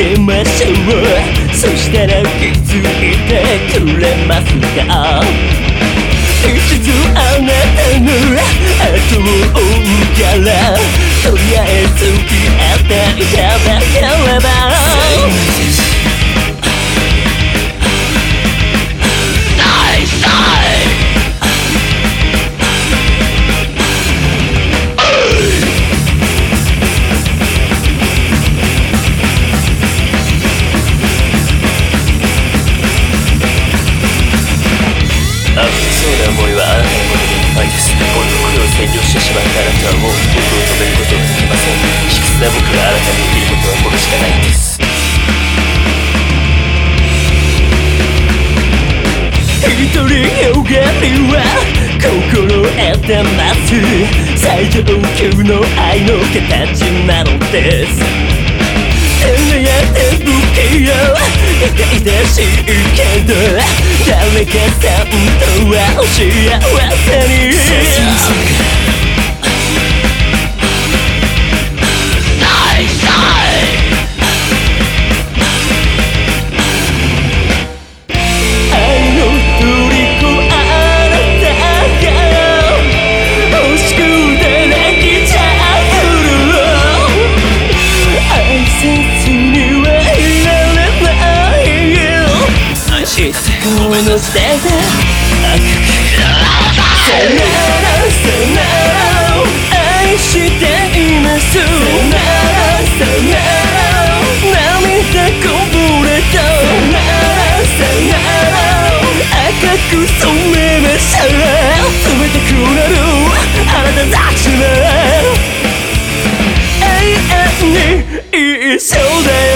けましょう。そしたら気づいてくれますか一度あなたの後を追うからとりあえず付き合っていただければそうな思いはあなたのものでいっぱいですこの心を占領してしまったあなたはもう。僕を止めることができません卑屈な僕があなたにできることはこれしかないんです。一人よがりは心得てます。最上級の愛の形なのです。輝いて不器用痛々しいけど誰かさんとは幸せに。のせいでさならさなら愛していますさならさなら涙こぼれたならさよなら赤く染めました冷たくなるあなたたちは永遠に一緒だよ